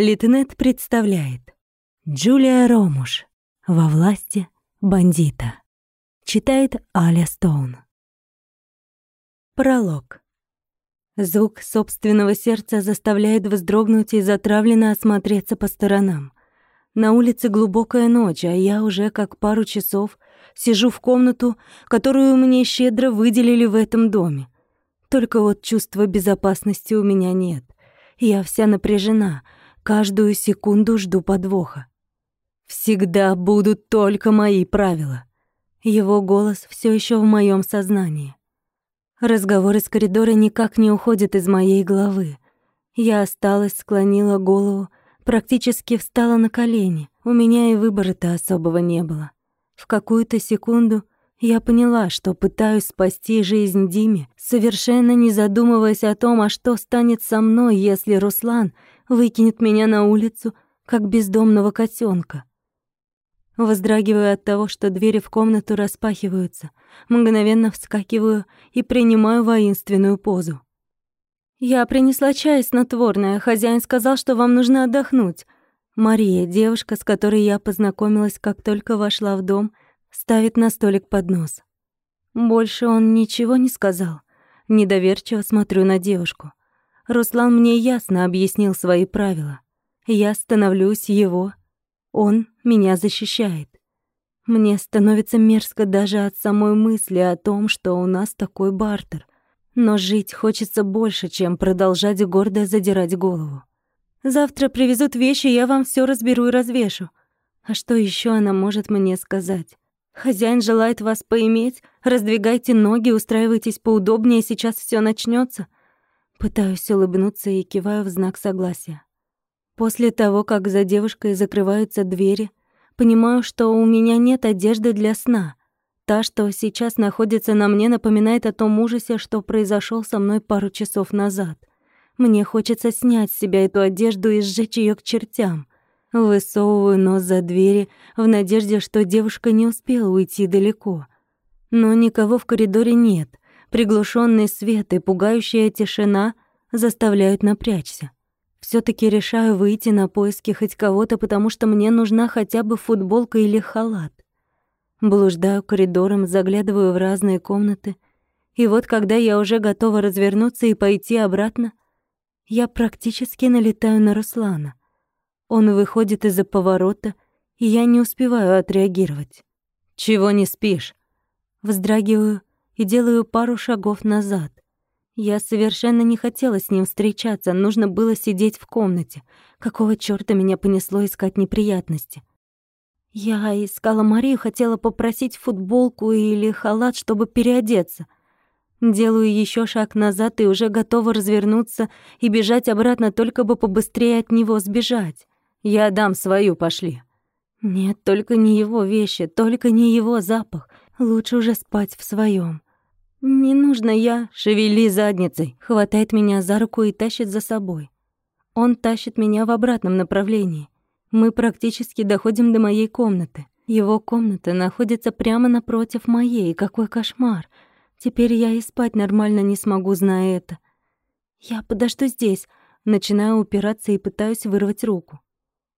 Литнет представляет Джулия Ромуш «Во власти бандита». Читает Аля Стоун. Пролог. Звук собственного сердца заставляет вздрогнуть и затравленно осмотреться по сторонам. На улице глубокая ночь, а я уже как пару часов сижу в комнату, которую мне щедро выделили в этом доме. Только вот чувства безопасности у меня нет. Я вся напряжена — Каждую секунду жду подвоха. Всегда будут только мои правила. Его голос все еще в моем сознании. Разговор из коридора никак не уходит из моей головы. Я осталась, склонила голову, практически встала на колени. У меня и выбора-то особого не было. В какую-то секунду я поняла, что пытаюсь спасти жизнь Диме, совершенно не задумываясь о том, а что станет со мной, если Руслан выкинет меня на улицу, как бездомного котенка. Воздрагиваю от того, что двери в комнату распахиваются, мгновенно вскакиваю и принимаю воинственную позу. «Я принесла чай снотворное, хозяин сказал, что вам нужно отдохнуть». Мария, девушка, с которой я познакомилась, как только вошла в дом, ставит на столик поднос. Больше он ничего не сказал. Недоверчиво смотрю на девушку. Руслан мне ясно объяснил свои правила. Я становлюсь его, он меня защищает. Мне становится мерзко даже от самой мысли о том, что у нас такой бартер. Но жить хочется больше, чем продолжать гордо задирать голову. Завтра привезут вещи, я вам все разберу и развешу. А что еще она может мне сказать? Хозяин желает вас поиметь, раздвигайте ноги, устраивайтесь поудобнее, сейчас все начнется. Пытаюсь улыбнуться и киваю в знак согласия. После того, как за девушкой закрываются двери, понимаю, что у меня нет одежды для сна. Та, что сейчас находится на мне, напоминает о том ужасе, что произошел со мной пару часов назад. Мне хочется снять с себя эту одежду и сжечь ее к чертям. Высовываю нос за двери в надежде, что девушка не успела уйти далеко. Но никого в коридоре нет — Приглушенный свет и пугающая тишина заставляют напрячься. все таки решаю выйти на поиски хоть кого-то, потому что мне нужна хотя бы футболка или халат. Блуждаю коридором, заглядываю в разные комнаты, и вот когда я уже готова развернуться и пойти обратно, я практически налетаю на Руслана. Он выходит из-за поворота, и я не успеваю отреагировать. «Чего не спишь?» Вздрагиваю и делаю пару шагов назад. Я совершенно не хотела с ним встречаться, нужно было сидеть в комнате. Какого чёрта меня понесло искать неприятности? Я искала Марию, хотела попросить футболку или халат, чтобы переодеться. Делаю ещё шаг назад и уже готова развернуться и бежать обратно, только бы побыстрее от него сбежать. Я дам свою, пошли. Нет, только не его вещи, только не его запах. Лучше уже спать в своём. «Не нужно я, шевели задницей», хватает меня за руку и тащит за собой. Он тащит меня в обратном направлении. Мы практически доходим до моей комнаты. Его комната находится прямо напротив моей. Какой кошмар. Теперь я и спать нормально не смогу, зная это. Я подожду здесь. Начинаю упираться и пытаюсь вырвать руку.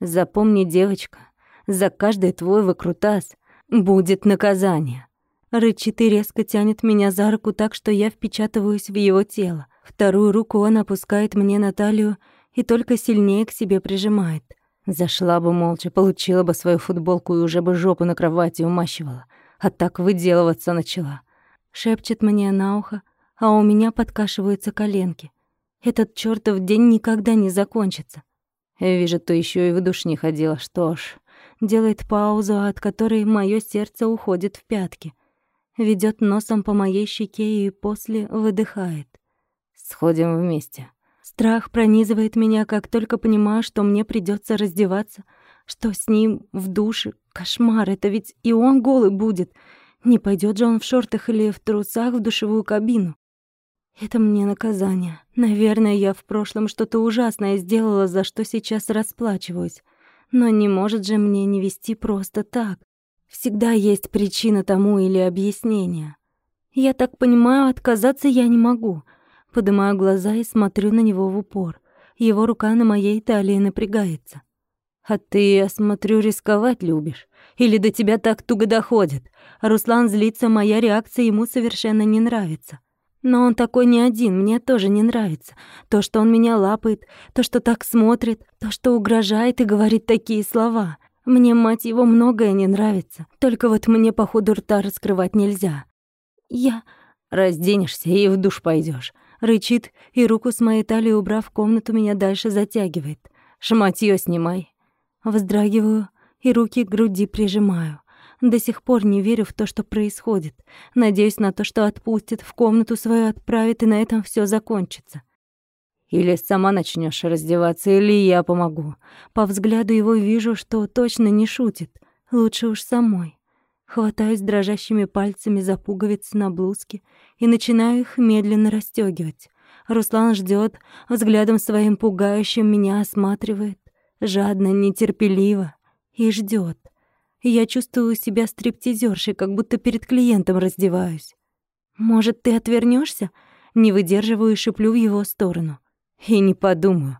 Запомни, девочка, за каждый твой выкрутас будет наказание. Рычит и резко тянет меня за руку так, что я впечатываюсь в его тело. Вторую руку он опускает мне на талию и только сильнее к себе прижимает. Зашла бы молча, получила бы свою футболку и уже бы жопу на кровати умащивала. А так выделываться начала. Шепчет мне на ухо, а у меня подкашиваются коленки. Этот чёртов день никогда не закончится. Вижу, ты ещё и в душ не ходила. Что ж, делает паузу, от которой моё сердце уходит в пятки ведет носом по моей щеке и после выдыхает. «Сходим вместе». Страх пронизывает меня, как только понимаю, что мне придется раздеваться, что с ним в душе. Кошмар, это ведь и он голый будет. Не пойдет же он в шортах или в трусах в душевую кабину. Это мне наказание. Наверное, я в прошлом что-то ужасное сделала, за что сейчас расплачиваюсь. Но не может же мне не вести просто так. Всегда есть причина тому или объяснение. Я так понимаю, отказаться я не могу. Поднимаю глаза и смотрю на него в упор. Его рука на моей талии напрягается. «А ты, я смотрю, рисковать любишь. Или до тебя так туго доходит?» Руслан злится, моя реакция ему совершенно не нравится. Но он такой не один, мне тоже не нравится. То, что он меня лапает, то, что так смотрит, то, что угрожает и говорит такие слова. Мне, мать его, многое не нравится. Только вот мне, походу, рта раскрывать нельзя. Я... Разденешься и в душ пойдешь. Рычит, и руку с моей талии, убрав комнату, меня дальше затягивает. Шматьё снимай. Вздрагиваю и руки к груди прижимаю. До сих пор не верю в то, что происходит. Надеюсь на то, что отпустит, в комнату свою отправит, и на этом все закончится. Или сама начнешь раздеваться, или я помогу. По взгляду его вижу, что точно не шутит. Лучше уж самой. Хватаюсь дрожащими пальцами за пуговицы на блузке и начинаю их медленно расстёгивать. Руслан ждет, взглядом своим пугающим меня осматривает, жадно, нетерпеливо, и ждет. Я чувствую себя стриптизершей, как будто перед клиентом раздеваюсь. «Может, ты отвернешься? Не выдерживаю и шиплю в его сторону. И не подумаю.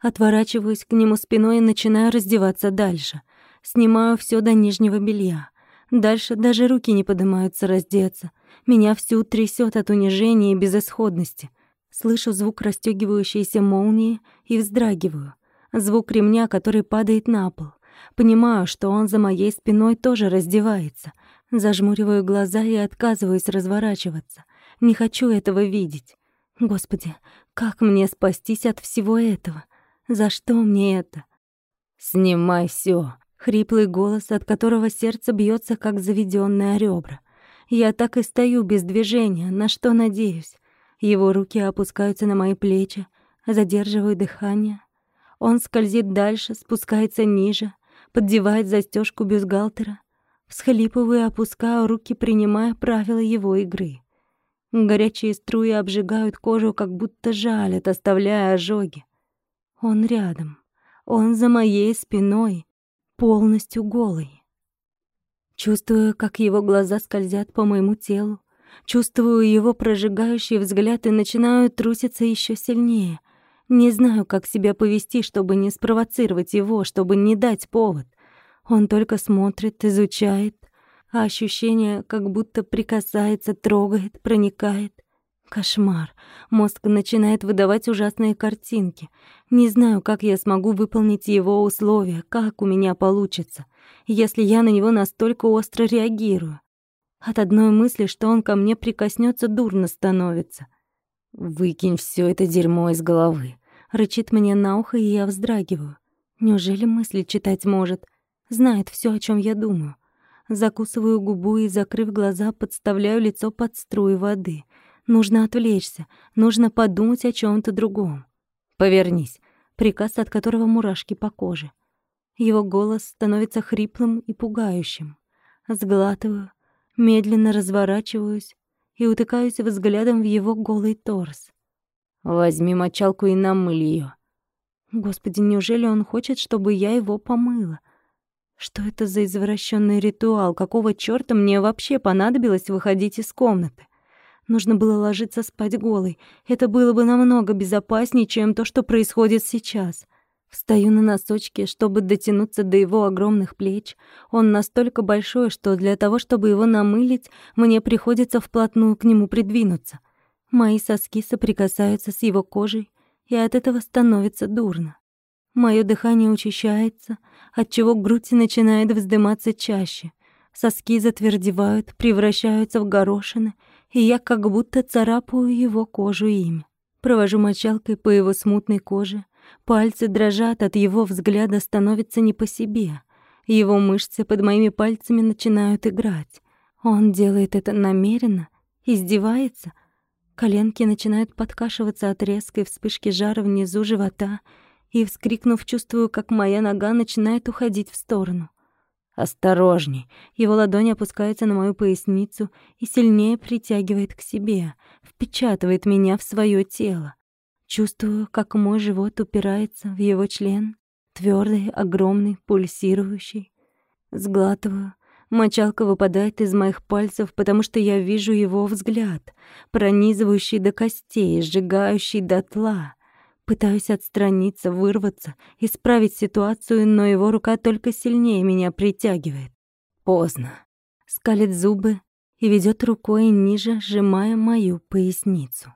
Отворачиваюсь к нему спиной и начинаю раздеваться дальше. Снимаю все до нижнего белья. Дальше даже руки не поднимаются раздеться. Меня всю трясет от унижения и безысходности. Слышу звук расстёгивающейся молнии и вздрагиваю. Звук ремня, который падает на пол. Понимаю, что он за моей спиной тоже раздевается. Зажмуриваю глаза и отказываюсь разворачиваться. Не хочу этого видеть. Господи, как мне спастись от всего этого? За что мне это? Снимай все. Хриплый голос, от которого сердце бьется, как заведённое ребра. Я так и стою без движения, на что надеюсь. Его руки опускаются на мои плечи, задерживаю дыхание. Он скользит дальше, спускается ниже, поддевает застежку бюстгальтера. Всхлипываю опускаю руки, принимая правила его игры. Горячие струи обжигают кожу, как будто жалят, оставляя ожоги. Он рядом. Он за моей спиной, полностью голый. Чувствую, как его глаза скользят по моему телу. Чувствую его прожигающий взгляд и начинаю труситься еще сильнее. Не знаю, как себя повести, чтобы не спровоцировать его, чтобы не дать повод. Он только смотрит, изучает, а ощущение как будто прикасается, трогает, проникает. Кошмар. Мозг начинает выдавать ужасные картинки. Не знаю, как я смогу выполнить его условия, как у меня получится, если я на него настолько остро реагирую. От одной мысли, что он ко мне прикоснется, дурно становится. «Выкинь все это дерьмо из головы», — рычит мне на ухо, и я вздрагиваю. Неужели мысли читать может? Знает все, о чем я думаю. Закусываю губу и, закрыв глаза, подставляю лицо под струи воды. Нужно отвлечься, нужно подумать о чем то другом. «Повернись», приказ от которого мурашки по коже. Его голос становится хриплым и пугающим. Сглатываю, медленно разворачиваюсь и утыкаюсь взглядом в его голый торс. Возьми мочалку и намыль ее. Господи, неужели он хочет, чтобы я его помыла? Что это за извращенный ритуал? Какого чёрта мне вообще понадобилось выходить из комнаты? Нужно было ложиться спать голой. Это было бы намного безопаснее, чем то, что происходит сейчас. Встаю на носочки, чтобы дотянуться до его огромных плеч. Он настолько большой, что для того, чтобы его намылить, мне приходится вплотную к нему придвинуться. Мои соски соприкасаются с его кожей, и от этого становится дурно. Моё дыхание учащается, отчего грудь начинает вздыматься чаще. Соски затвердевают, превращаются в горошины, и я как будто царапаю его кожу ими. Провожу мочалкой по его смутной коже, Пальцы дрожат, от его взгляда становится не по себе. Его мышцы под моими пальцами начинают играть. Он делает это намеренно, издевается. Коленки начинают подкашиваться от резкой вспышки жара внизу живота, и, вскрикнув, чувствую, как моя нога начинает уходить в сторону. «Осторожней!» Его ладонь опускается на мою поясницу и сильнее притягивает к себе, впечатывает меня в свое тело. Чувствую, как мой живот упирается в его член, твердый, огромный, пульсирующий. Сглатываю. Мочалка выпадает из моих пальцев, потому что я вижу его взгляд, пронизывающий до костей, сжигающий дотла. Пытаюсь отстраниться, вырваться, исправить ситуацию, но его рука только сильнее меня притягивает. Поздно. Скалит зубы и ведет рукой ниже, сжимая мою поясницу.